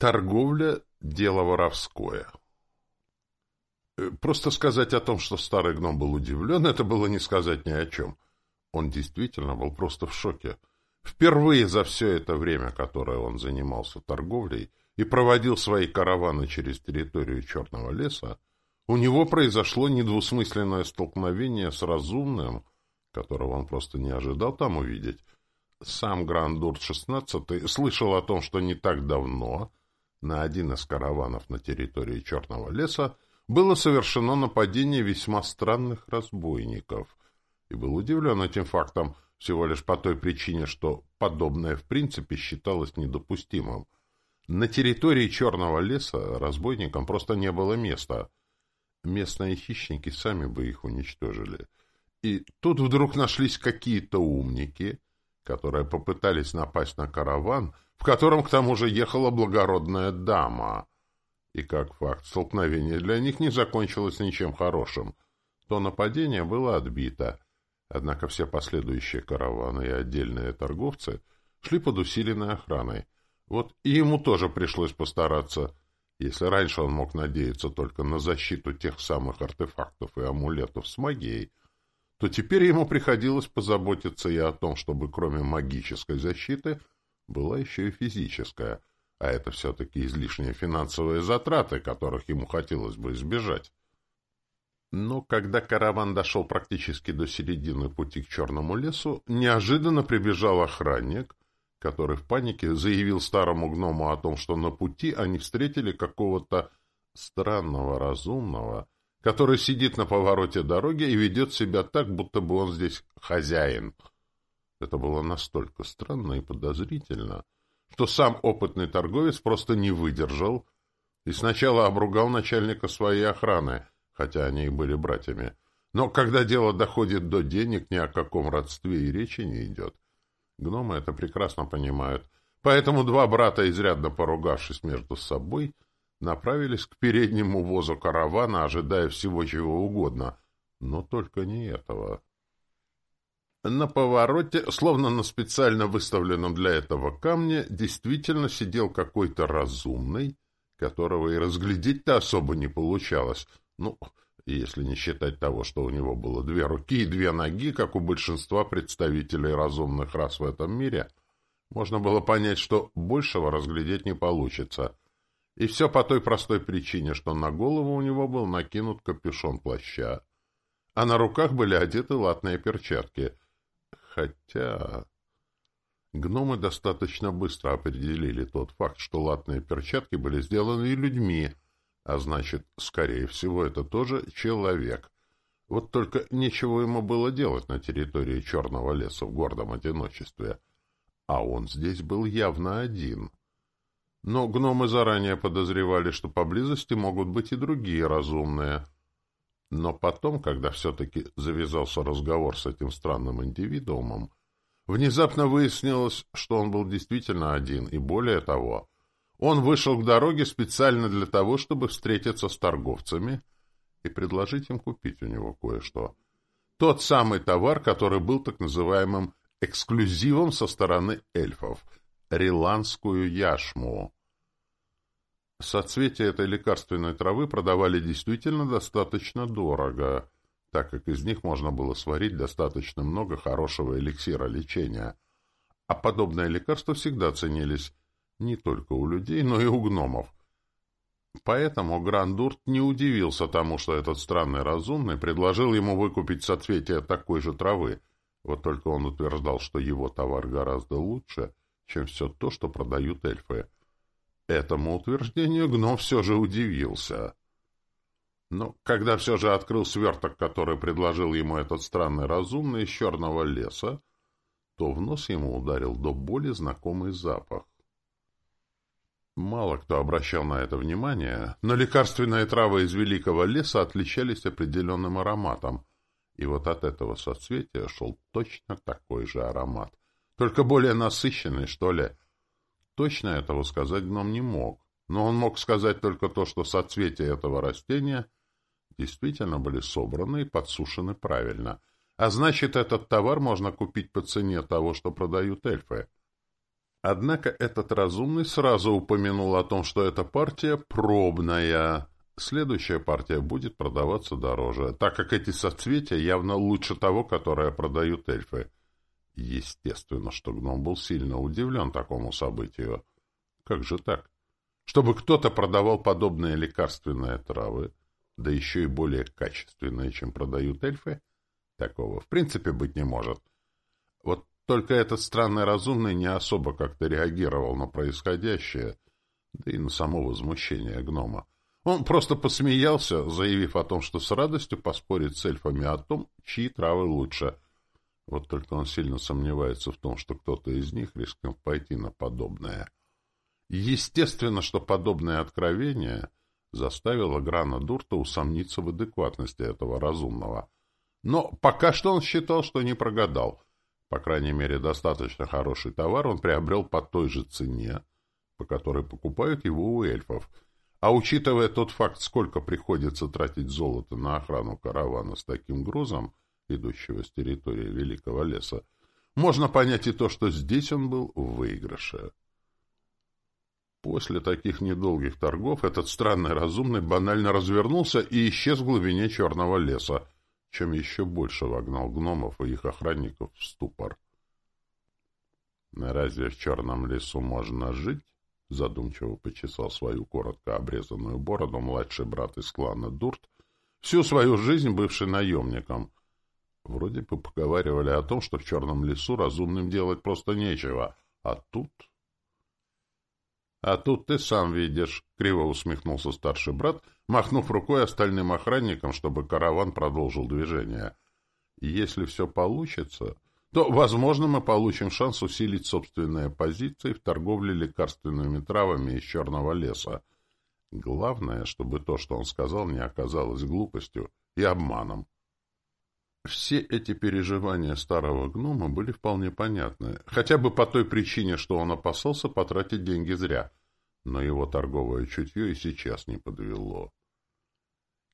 Торговля — дело воровское. Э, просто сказать о том, что старый гном был удивлен, это было не сказать ни о чем. Он действительно был просто в шоке. Впервые за все это время, которое он занимался торговлей и проводил свои караваны через территорию Черного леса, у него произошло недвусмысленное столкновение с разумным, которого он просто не ожидал там увидеть. Сам Грандурт XVI слышал о том, что не так давно на один из караванов на территории Черного леса было совершено нападение весьма странных разбойников, и был удивлен этим фактом всего лишь по той причине, что подобное в принципе считалось недопустимым. На территории Черного леса разбойникам просто не было места. Местные хищники сами бы их уничтожили. И тут вдруг нашлись какие-то умники, которые попытались напасть на караван — в котором, к тому же, ехала благородная дама. И как факт, столкновение для них не закончилось ничем хорошим. То нападение было отбито. Однако все последующие караваны и отдельные торговцы шли под усиленной охраной. Вот и ему тоже пришлось постараться. Если раньше он мог надеяться только на защиту тех самых артефактов и амулетов с магией, то теперь ему приходилось позаботиться и о том, чтобы кроме магической защиты – была еще и физическая, а это все-таки излишние финансовые затраты, которых ему хотелось бы избежать. Но когда караван дошел практически до середины пути к Черному лесу, неожиданно прибежал охранник, который в панике заявил старому гному о том, что на пути они встретили какого-то странного разумного, который сидит на повороте дороги и ведет себя так, будто бы он здесь хозяин — это было настолько странно и подозрительно, что сам опытный торговец просто не выдержал и сначала обругал начальника своей охраны, хотя они и были братьями. Но когда дело доходит до денег, ни о каком родстве и речи не идет. Гномы это прекрасно понимают. Поэтому два брата, изрядно поругавшись между собой, направились к переднему возу каравана, ожидая всего чего угодно, но только не этого. На повороте, словно на специально выставленном для этого камне, действительно сидел какой-то разумный, которого и разглядеть-то особо не получалось. Ну, если не считать того, что у него было две руки и две ноги, как у большинства представителей разумных рас в этом мире, можно было понять, что большего разглядеть не получится. И все по той простой причине, что на голову у него был накинут капюшон плаща, а на руках были одеты латные перчатки — Хотя... Гномы достаточно быстро определили тот факт, что латные перчатки были сделаны людьми, а значит, скорее всего, это тоже человек. Вот только нечего ему было делать на территории Черного леса в гордом одиночестве. А он здесь был явно один. Но гномы заранее подозревали, что поблизости могут быть и другие разумные — но потом, когда все-таки завязался разговор с этим странным индивидуумом, внезапно выяснилось, что он был действительно один, и более того, он вышел к дороге специально для того, чтобы встретиться с торговцами и предложить им купить у него кое-что. Тот самый товар, который был так называемым эксклюзивом со стороны эльфов — риландскую яшму. Соцветия этой лекарственной травы продавали действительно достаточно дорого, так как из них можно было сварить достаточно много хорошего эликсира лечения. А подобные лекарства всегда ценились не только у людей, но и у гномов. Поэтому Грандурт не удивился тому, что этот странный разумный предложил ему выкупить соцветия такой же травы, вот только он утверждал, что его товар гораздо лучше, чем все то, что продают эльфы. Этому утверждению гном все же удивился. Но когда все же открыл сверток, который предложил ему этот странный разумный из черного леса, то в нос ему ударил до боли знакомый запах. Мало кто обращал на это внимание, но лекарственные травы из великого леса отличались определенным ароматом, и вот от этого соцветия шел точно такой же аромат, только более насыщенный, что ли, Точно этого сказать гном не мог, но он мог сказать только то, что соцветия этого растения действительно были собраны и подсушены правильно, а значит, этот товар можно купить по цене того, что продают эльфы. Однако этот разумный сразу упомянул о том, что эта партия пробная. Следующая партия будет продаваться дороже, так как эти соцветия явно лучше того, которое продают эльфы. Естественно, что гном был сильно удивлен такому событию. Как же так? Чтобы кто-то продавал подобные лекарственные травы, да еще и более качественные, чем продают эльфы, такого в принципе быть не может. Вот только этот странный разумный не особо как-то реагировал на происходящее, да и на само возмущение гнома. Он просто посмеялся, заявив о том, что с радостью поспорит с эльфами о том, чьи травы лучше. Вот только он сильно сомневается в том, что кто-то из них рискнет пойти на подобное. Естественно, что подобное откровение заставило Грана Дурта усомниться в адекватности этого разумного. Но пока что он считал, что не прогадал. По крайней мере, достаточно хороший товар он приобрел по той же цене, по которой покупают его у эльфов — а учитывая тот факт, сколько приходится тратить золото на охрану каравана с таким грузом, идущего с территории Великого леса, можно понять и то, что здесь он был в выигрыше. После таких недолгих торгов этот странный разумный банально развернулся и исчез в глубине черного леса, чем еще больше вогнал гномов и их охранников в ступор. Разве в черном лесу можно жить? задумчиво почесал свою коротко обрезанную бороду младший брат из клана Дурт, всю свою жизнь бывший наемником. Вроде бы поговаривали о том, что в черном лесу разумным делать просто нечего, а тут... — А тут ты сам видишь, — криво усмехнулся старший брат, махнув рукой остальным охранникам, чтобы караван продолжил движение. — Если все получится, то, возможно, мы получим шанс усилить собственные позиции в торговле лекарственными травами из черного леса. Главное, чтобы то, что он сказал, не оказалось глупостью и обманом. Все эти переживания старого гнома были вполне понятны, хотя бы по той причине, что он опасался потратить деньги зря, но его торговое чутье и сейчас не подвело.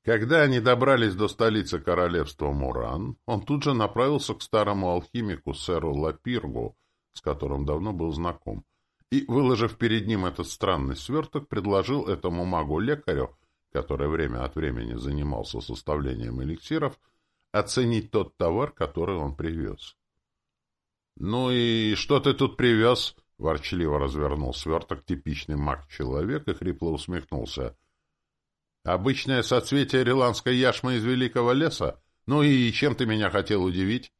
Когда они добрались до столицы королевства Муран, он тут же направился к старому алхимику сэру Лапиргу, с которым давно был знаком, и, выложив перед ним этот странный сверток, предложил этому магу-лекарю, который время от времени занимался составлением эликсиров, оценить тот товар, который он привез. — Ну и что ты тут привез? — ворчливо развернул сверток типичный маг-человек и хрипло усмехнулся — Обычное соцветие риландской яшмы из великого леса? Ну и чем ты меня хотел удивить?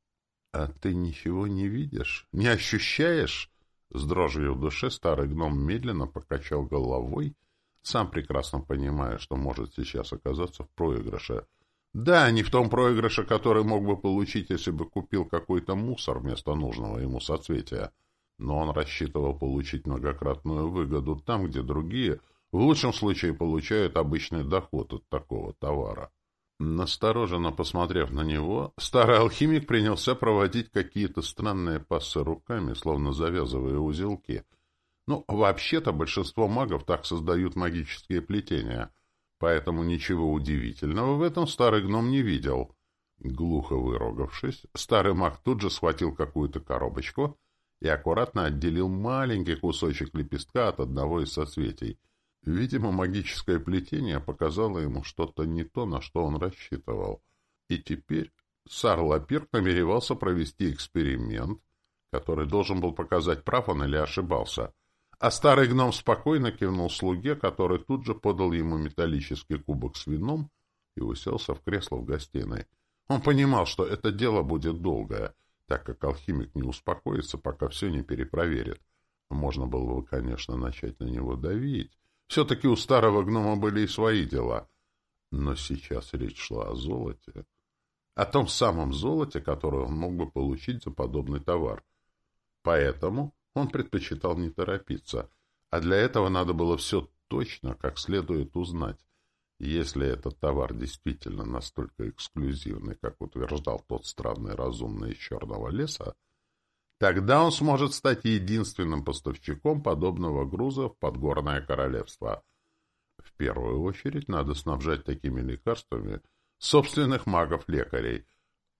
— А ты ничего не видишь, не ощущаешь? С дрожью в душе старый гном медленно покачал головой, сам прекрасно понимая, что может сейчас оказаться в проигрыше. Да, не в том проигрыше, который мог бы получить, если бы купил какой-то мусор вместо нужного ему соцветия. Но он рассчитывал получить многократную выгоду там, где другие в лучшем случае получают обычный доход от такого товара. Настороженно посмотрев на него, старый алхимик принялся проводить какие-то странные пассы руками, словно завязывая узелки. Ну, вообще-то большинство магов так создают магические плетения, поэтому ничего удивительного в этом старый гном не видел. Глухо выругавшись, старый маг тут же схватил какую-то коробочку и аккуратно отделил маленький кусочек лепестка от одного из соцветий — Видимо, магическое плетение показало ему что-то не то, на что он рассчитывал. И теперь Сарлапир намеревался провести эксперимент, который должен был показать, прав он или ошибался. А старый гном спокойно кивнул слуге, который тут же подал ему металлический кубок с вином и уселся в кресло в гостиной. Он понимал, что это дело будет долгое, так как алхимик не успокоится, пока все не перепроверит. Можно было бы, конечно, начать на него давить, все-таки у старого гнома были и свои дела. Но сейчас речь шла о золоте. О том самом золоте, которое он мог бы получить за подобный товар. Поэтому он предпочитал не торопиться. А для этого надо было все точно, как следует узнать. Если этот товар действительно настолько эксклюзивный, как утверждал тот странный разумный из черного леса, Тогда он сможет стать единственным поставщиком подобного груза в подгорное королевство. В первую очередь надо снабжать такими лекарствами собственных магов-лекарей,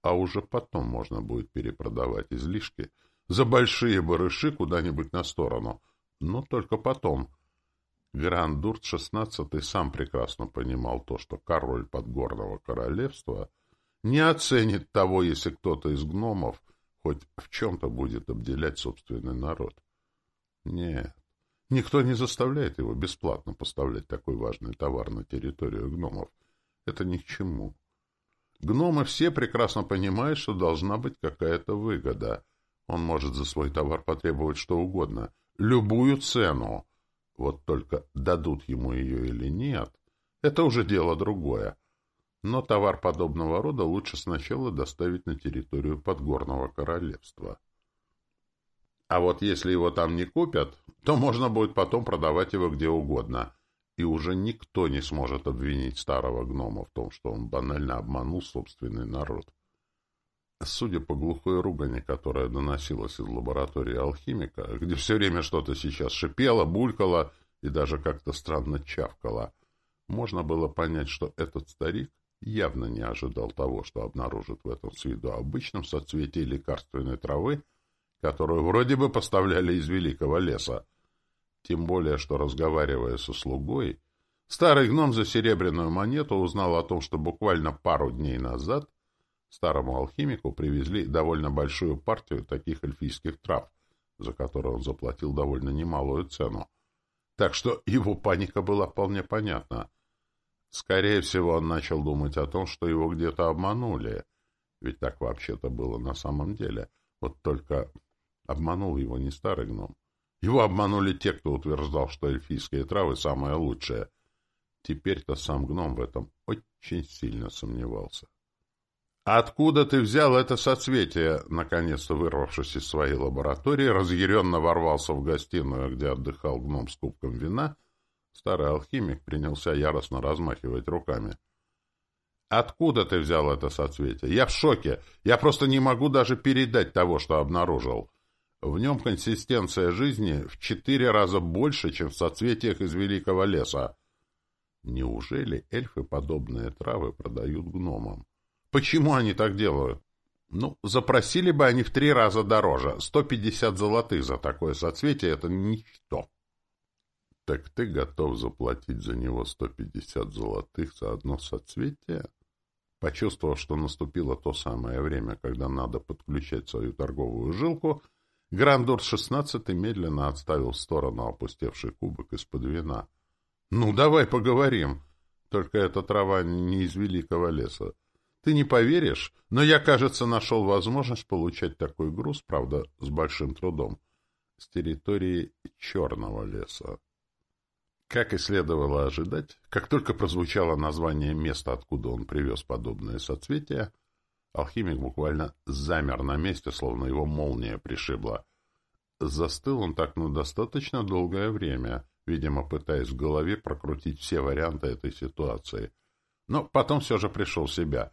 а уже потом можно будет перепродавать излишки за большие барыши куда-нибудь на сторону. Но только потом. Грандурт XVI сам прекрасно понимал то, что король подгорного королевства не оценит того, если кто-то из гномов хоть в чем-то будет обделять собственный народ. Нет, никто не заставляет его бесплатно поставлять такой важный товар на территорию гномов. Это ни к чему. Гномы все прекрасно понимают, что должна быть какая-то выгода. Он может за свой товар потребовать что угодно, любую цену. Вот только дадут ему ее или нет, это уже дело другое. Но товар подобного рода лучше сначала доставить на территорию Подгорного королевства. А вот если его там не купят, то можно будет потом продавать его где угодно, и уже никто не сможет обвинить старого гнома в том, что он банально обманул собственный народ. Судя по глухой ругани, которая доносилась из лаборатории алхимика, где все время что-то сейчас шипело, булькало и даже как-то странно чавкало, можно было понять, что этот старик явно не ожидал того, что обнаружит в этом с виду обычном соцветии лекарственной травы, которую вроде бы поставляли из великого леса. Тем более, что, разговаривая со слугой, старый гном за серебряную монету узнал о том, что буквально пару дней назад старому алхимику привезли довольно большую партию таких эльфийских трав, за которые он заплатил довольно немалую цену. Так что его паника была вполне понятна. Скорее всего, он начал думать о том, что его где-то обманули. Ведь так вообще-то было на самом деле. Вот только обманул его не старый гном. Его обманули те, кто утверждал, что эльфийские травы самые лучшие. Теперь-то сам гном в этом очень сильно сомневался. «Откуда ты взял это соцветие?» Наконец-то вырвавшись из своей лаборатории, разъяренно ворвался в гостиную, где отдыхал гном с кубком вина — Старый алхимик принялся яростно размахивать руками. «Откуда ты взял это соцветие? Я в шоке. Я просто не могу даже передать того, что обнаружил. В нем консистенция жизни в четыре раза больше, чем в соцветиях из Великого леса. Неужели эльфы подобные травы продают гномам? Почему они так делают? Ну, запросили бы они в три раза дороже. Сто пятьдесят золотых за такое соцветие — это ничто. Так ты готов заплатить за него сто пятьдесят золотых за одно соцветие? Почувствовав, что наступило то самое время, когда надо подключать свою торговую жилку, Грандур-16 медленно отставил в сторону опустевший кубок из-под вина. — Ну, давай поговорим. Только эта трава не из великого леса. Ты не поверишь, но я, кажется, нашел возможность получать такой груз, правда, с большим трудом, с территории черного леса. Как и следовало ожидать, как только прозвучало название места, откуда он привез подобное соцветие, алхимик буквально замер на месте, словно его молния пришибла. Застыл он так на достаточно долгое время, видимо, пытаясь в голове прокрутить все варианты этой ситуации. Но потом все же пришел в себя.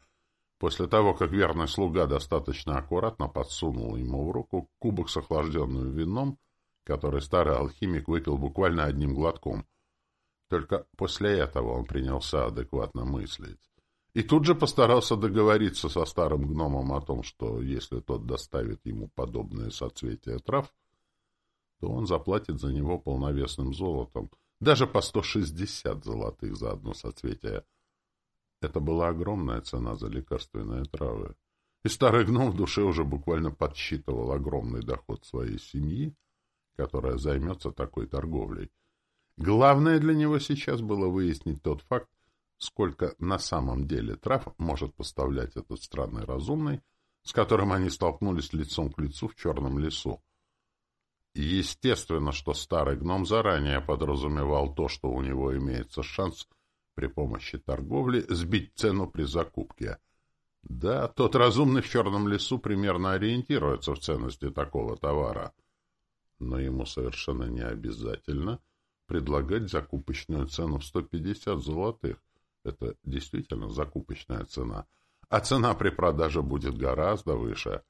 После того, как верный слуга достаточно аккуратно подсунул ему в руку кубок с охлажденным вином, который старый алхимик выпил буквально одним глотком — только после этого он принялся адекватно мыслить. И тут же постарался договориться со старым гномом о том, что если тот доставит ему подобные соцветия трав, то он заплатит за него полновесным золотом, даже по 160 золотых за одно соцветие. Это была огромная цена за лекарственные травы. И старый гном в душе уже буквально подсчитывал огромный доход своей семьи, которая займется такой торговлей. Главное для него сейчас было выяснить тот факт, сколько на самом деле трав может поставлять этот странный разумный, с которым они столкнулись лицом к лицу в черном лесу. Естественно, что старый гном заранее подразумевал то, что у него имеется шанс при помощи торговли сбить цену при закупке. Да, тот разумный в черном лесу примерно ориентируется в ценности такого товара. Но ему совершенно не обязательно — предлагать закупочную цену в 150 золотых. Это действительно закупочная цена. А цена при продаже будет гораздо выше.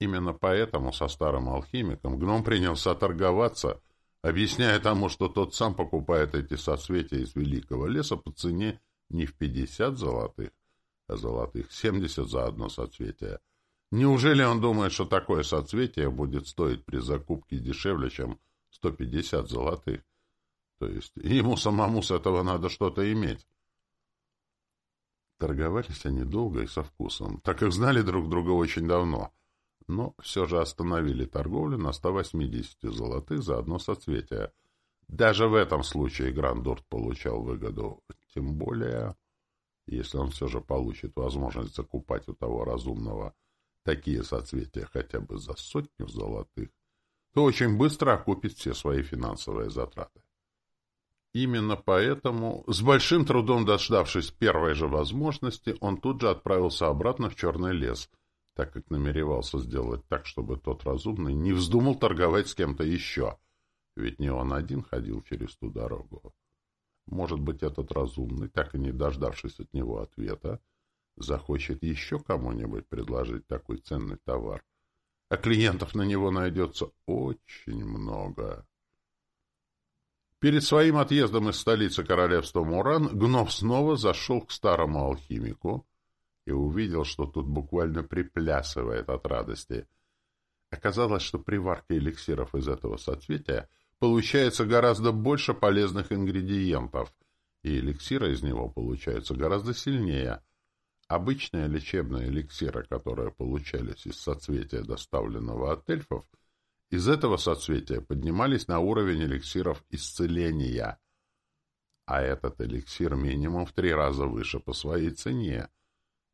Именно поэтому со старым алхимиком гном принялся торговаться, объясняя тому, что тот сам покупает эти соцветия из великого леса по цене не в 50 золотых, а золотых 70 за одно соцветие. Неужели он думает, что такое соцветие будет стоить при закупке дешевле, чем 150 золотых? То есть ему самому с этого надо что-то иметь. Торговались они долго и со вкусом, так как знали друг друга очень давно, но все же остановили торговлю на 180 золотых за одно соцветие. Даже в этом случае Грандурт получал выгоду, тем более, если он все же получит возможность закупать у того разумного такие соцветия хотя бы за сотню золотых, то очень быстро окупит все свои финансовые затраты. Именно поэтому, с большим трудом дождавшись первой же возможности, он тут же отправился обратно в Черный лес, так как намеревался сделать так, чтобы тот разумный не вздумал торговать с кем-то еще, ведь не он один ходил через ту дорогу. Может быть, этот разумный, так и не дождавшись от него ответа, захочет еще кому-нибудь предложить такой ценный товар. А клиентов на него найдется очень много. Перед своим отъездом из столицы королевства Муран Гнов снова зашел к старому алхимику и увидел, что тут буквально приплясывает от радости. Оказалось, что при варке эликсиров из этого соцветия получается гораздо больше полезных ингредиентов, и эликсиры из него получаются гораздо сильнее — Обычные лечебные эликсиры, которые получались из соцветия, доставленного от эльфов, из этого соцветия поднимались на уровень эликсиров исцеления. А этот эликсир минимум в три раза выше по своей цене.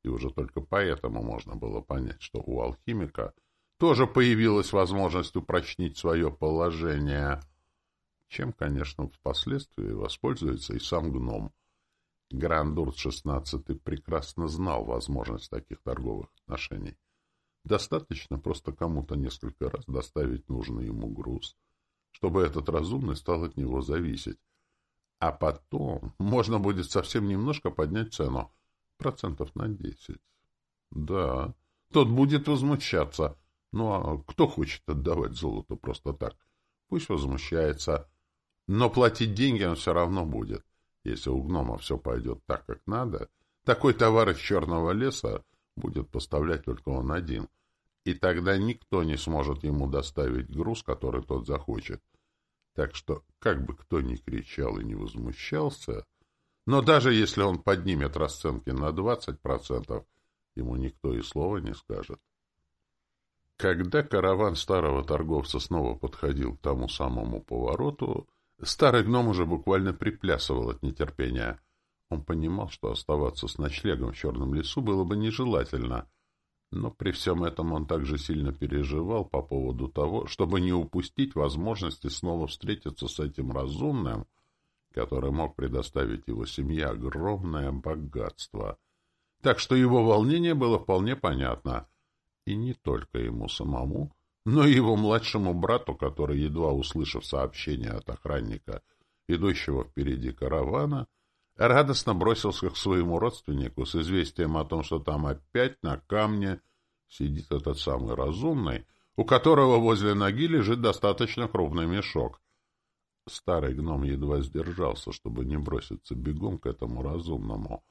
И уже только поэтому можно было понять, что у алхимика тоже появилась возможность упрочнить свое положение, чем, конечно, впоследствии воспользуется и сам гном — Грандурт XVI прекрасно знал возможность таких торговых отношений. Достаточно просто кому-то несколько раз доставить нужный ему груз, чтобы этот разумный стал от него зависеть. А потом можно будет совсем немножко поднять цену, процентов на десять. Да, тот будет возмущаться. Ну а кто хочет отдавать золото просто так? Пусть возмущается. Но платить деньги он все равно будет. Если у гнома все пойдет так, как надо, такой товар из черного леса будет поставлять только он один, и тогда никто не сможет ему доставить груз, который тот захочет. Так что, как бы кто ни кричал и не возмущался, но даже если он поднимет расценки на 20%, ему никто и слова не скажет. Когда караван старого торговца снова подходил к тому самому повороту, Старый гном уже буквально приплясывал от нетерпения. Он понимал, что оставаться с ночлегом в черном лесу было бы нежелательно, но при всем этом он также сильно переживал по поводу того, чтобы не упустить возможности снова встретиться с этим разумным, который мог предоставить его семье огромное богатство. Так что его волнение было вполне понятно. И не только ему самому, но и его младшему брату, который, едва услышав сообщение от охранника, идущего впереди каравана, радостно бросился к своему родственнику с известием о том, что там опять на камне сидит этот самый разумный, у которого возле ноги лежит достаточно крупный мешок. Старый гном едва сдержался, чтобы не броситься бегом к этому разумному,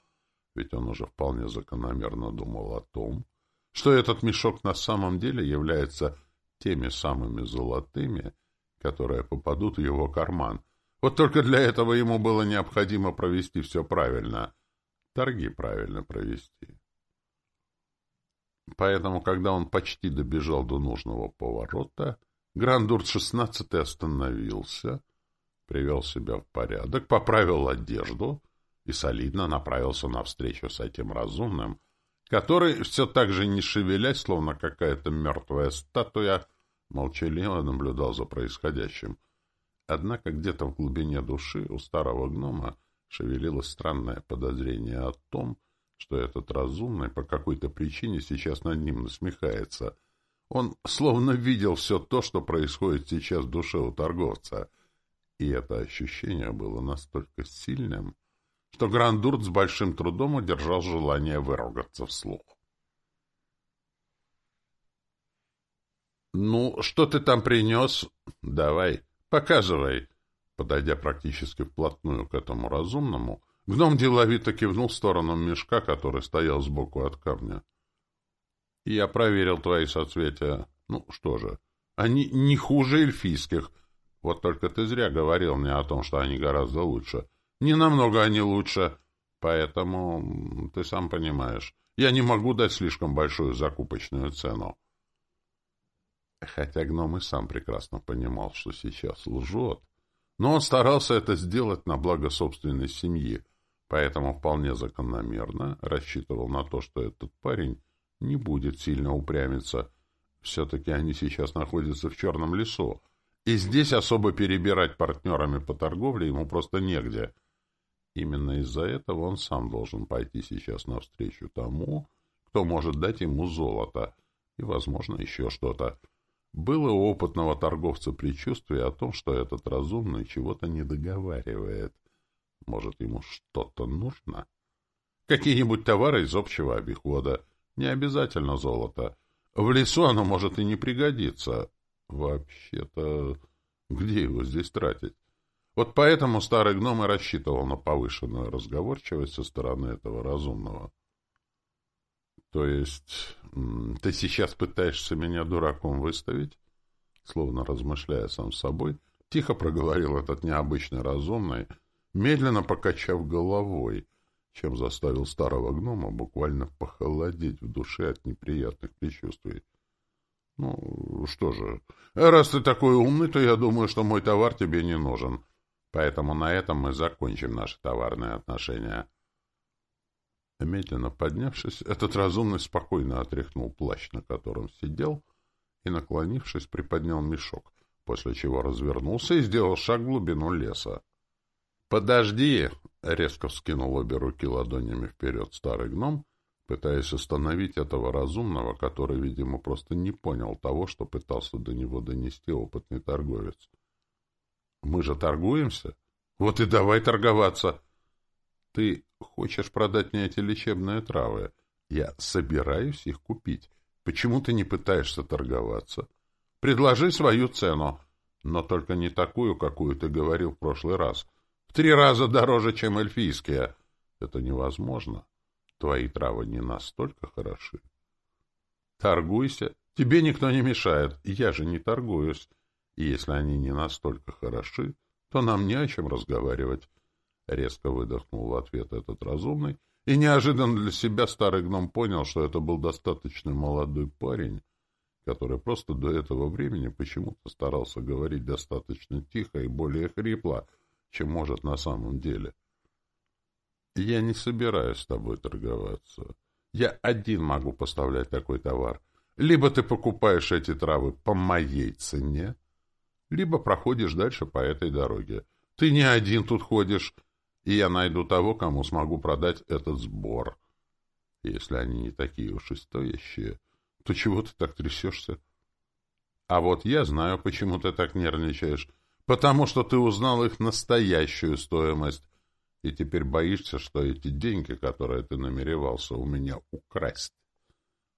ведь он уже вполне закономерно думал о том, что этот мешок на самом деле является теми самыми золотыми, которые попадут в его карман. Вот только для этого ему было необходимо провести все правильно, торги правильно провести. Поэтому, когда он почти добежал до нужного поворота, Грандурт-16 остановился, привел себя в порядок, поправил одежду и солидно направился навстречу с этим разумным, который, все так же не шевелясь, словно какая-то мертвая статуя, молчаливо наблюдал за происходящим. Однако где-то в глубине души у старого гнома шевелилось странное подозрение о том, что этот разумный по какой-то причине сейчас над ним насмехается. Он словно видел все то, что происходит сейчас в душе у торговца, и это ощущение было настолько сильным, что Грандурт с большим трудом удержал желание выругаться вслух. «Ну, что ты там принес? Давай, показывай!» Подойдя практически вплотную к этому разумному, гном деловито кивнул в сторону мешка, который стоял сбоку от камня. Я проверил твои соцветия. Ну, что же, они не хуже эльфийских. Вот только ты зря говорил мне о том, что они гораздо лучше. Не намного они лучше. Поэтому, ты сам понимаешь, я не могу дать слишком большую закупочную цену. Хотя гном и сам прекрасно понимал, что сейчас лжет. Но он старался это сделать на благо собственной семьи, поэтому вполне закономерно рассчитывал на то, что этот парень не будет сильно упрямиться. Все-таки они сейчас находятся в черном лесу, и здесь особо перебирать партнерами по торговле ему просто негде. Именно из-за этого он сам должен пойти сейчас навстречу тому, кто может дать ему золото и, возможно, еще что-то. Было у опытного торговца предчувствие о том, что этот разумный чего-то не договаривает. Может, ему что-то нужно? Какие-нибудь товары из общего обихода. Не обязательно золото. В лесу оно может и не пригодиться. Вообще-то, где его здесь тратить? Вот поэтому старый гном и рассчитывал на повышенную разговорчивость со стороны этого разумного. То есть, ты сейчас пытаешься меня дураком выставить? Словно размышляя сам с собой, тихо проговорил этот необычный разумный, медленно покачав головой, чем заставил старого гнома буквально похолодеть в душе от неприятных предчувствий. Ну, что же, раз ты такой умный, то я думаю, что мой товар тебе не нужен. Поэтому на этом мы закончим наши товарные отношения. Медленно поднявшись, этот разумный спокойно отряхнул плащ, на котором сидел, и, наклонившись, приподнял мешок, после чего развернулся и сделал шаг в глубину леса. «Подожди!» — резко вскинул обе руки ладонями вперед старый гном, пытаясь остановить этого разумного, который, видимо, просто не понял того, что пытался до него донести опытный торговец. Мы же торгуемся. Вот и давай торговаться. Ты хочешь продать мне эти лечебные травы? Я собираюсь их купить. Почему ты не пытаешься торговаться? Предложи свою цену, но только не такую, какую ты говорил в прошлый раз. В три раза дороже, чем эльфийские. Это невозможно. Твои травы не настолько хороши. Торгуйся. Тебе никто не мешает. Я же не торгуюсь. И если они не настолько хороши, то нам не о чем разговаривать. Резко выдохнул в ответ этот разумный, и неожиданно для себя старый гном понял, что это был достаточно молодой парень, который просто до этого времени почему-то старался говорить достаточно тихо и более хрипло, чем может на самом деле. «Я не собираюсь с тобой торговаться. Я один могу поставлять такой товар. Либо ты покупаешь эти травы по моей цене, либо проходишь дальше по этой дороге. Ты не один тут ходишь, и я найду того, кому смогу продать этот сбор. Если они не такие уж и стоящие, то чего ты так трясешься? А вот я знаю, почему ты так нервничаешь. Потому что ты узнал их настоящую стоимость, и теперь боишься, что эти деньги, которые ты намеревался у меня украсть,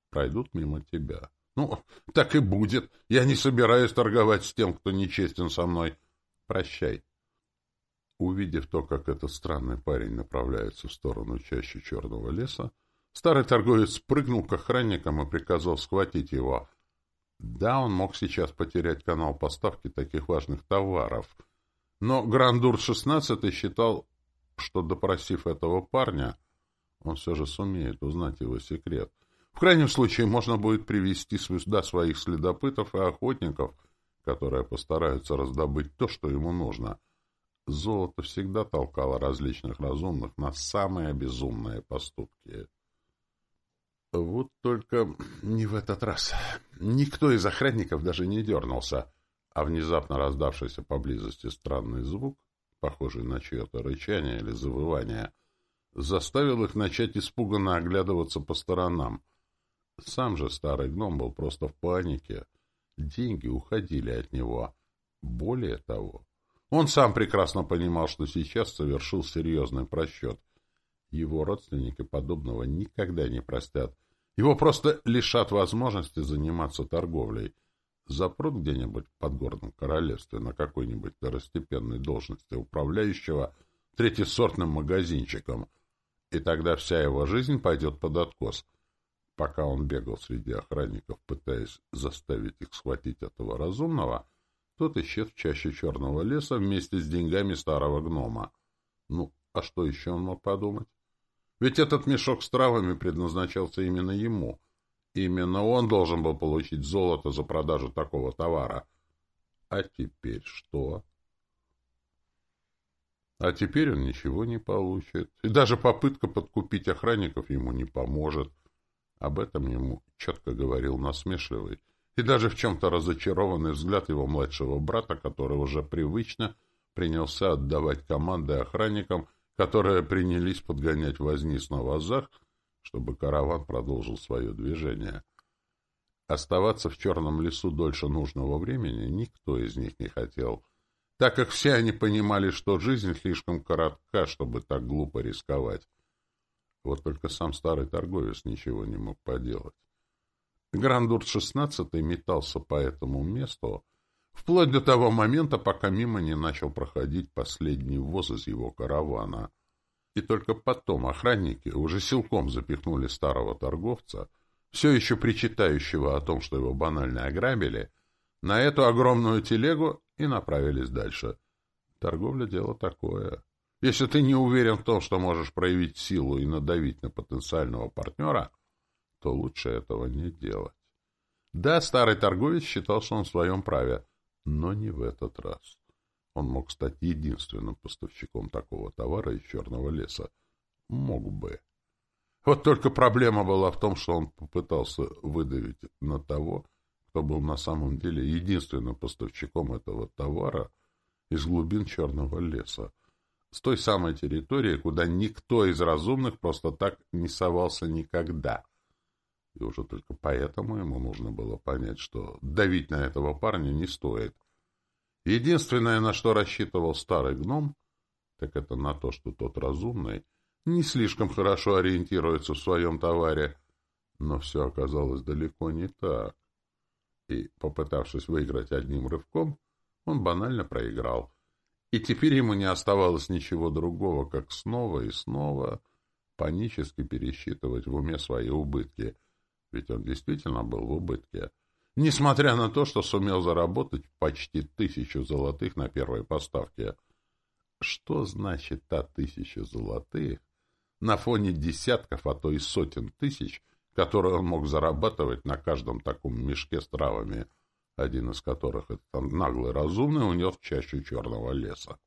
пройдут мимо тебя. Ну, так и будет. Я не собираюсь торговать с тем, кто нечестен со мной. Прощай. Увидев то, как этот странный парень направляется в сторону чаще черного леса, старый торговец прыгнул к охранникам и приказал схватить его. Да, он мог сейчас потерять канал поставки таких важных товаров, но Грандур-16 считал, что, допросив этого парня, он все же сумеет узнать его секрет — в крайнем случае можно будет привести сюда своих следопытов и охотников, которые постараются раздобыть то, что ему нужно. Золото всегда толкало различных разумных на самые безумные поступки. Вот только не в этот раз. Никто из охранников даже не дернулся, а внезапно раздавшийся поблизости странный звук, похожий на чье-то рычание или завывание, заставил их начать испуганно оглядываться по сторонам — сам же старый гном был просто в панике. Деньги уходили от него. Более того, он сам прекрасно понимал, что сейчас совершил серьезный просчет. Его родственники подобного никогда не простят. Его просто лишат возможности заниматься торговлей. Запрут где-нибудь в подгорном королевстве на какой-нибудь второстепенной должности управляющего третьесортным магазинчиком, и тогда вся его жизнь пойдет под откос — Пока он бегал среди охранников, пытаясь заставить их схватить этого разумного, тот исчез в чаще черного леса вместе с деньгами старого гнома. Ну, а что еще он мог подумать? Ведь этот мешок с травами предназначался именно ему. Именно он должен был получить золото за продажу такого товара. А теперь что? А теперь он ничего не получит. И даже попытка подкупить охранников ему не поможет. Об этом ему четко говорил насмешливый и даже в чем-то разочарованный взгляд его младшего брата, который уже привычно принялся отдавать команды охранникам, которые принялись подгонять возниц на вазах, чтобы караван продолжил свое движение. Оставаться в черном лесу дольше нужного времени никто из них не хотел, так как все они понимали, что жизнь слишком коротка, чтобы так глупо рисковать. Вот только сам старый торговец ничего не мог поделать. Грандурт-16 метался по этому месту, вплоть до того момента, пока мимо не начал проходить последний воз из его каравана. И только потом охранники уже силком запихнули старого торговца, все еще причитающего о том, что его банально ограбили, на эту огромную телегу и направились дальше. Торговля — дело такое. Если ты не уверен в том, что можешь проявить силу и надавить на потенциального партнера, то лучше этого не делать. Да, старый торговец считал, что он в своем праве, но не в этот раз. Он мог стать единственным поставщиком такого товара из черного леса. Мог бы. Вот только проблема была в том, что он попытался выдавить на того, кто был на самом деле единственным поставщиком этого товара из глубин черного леса с той самой территории, куда никто из разумных просто так не совался никогда. И уже только поэтому ему нужно было понять, что давить на этого парня не стоит. Единственное, на что рассчитывал старый гном, так это на то, что тот разумный не слишком хорошо ориентируется в своем товаре. Но все оказалось далеко не так. И, попытавшись выиграть одним рывком, он банально проиграл — и теперь ему не оставалось ничего другого, как снова и снова панически пересчитывать в уме свои убытки. Ведь он действительно был в убытке. Несмотря на то, что сумел заработать почти тысячу золотых на первой поставке. Что значит та тысяча золотых на фоне десятков, а то и сотен тысяч, которые он мог зарабатывать на каждом таком мешке с травами — один из которых этот наглый разумный унес в чащу черного леса.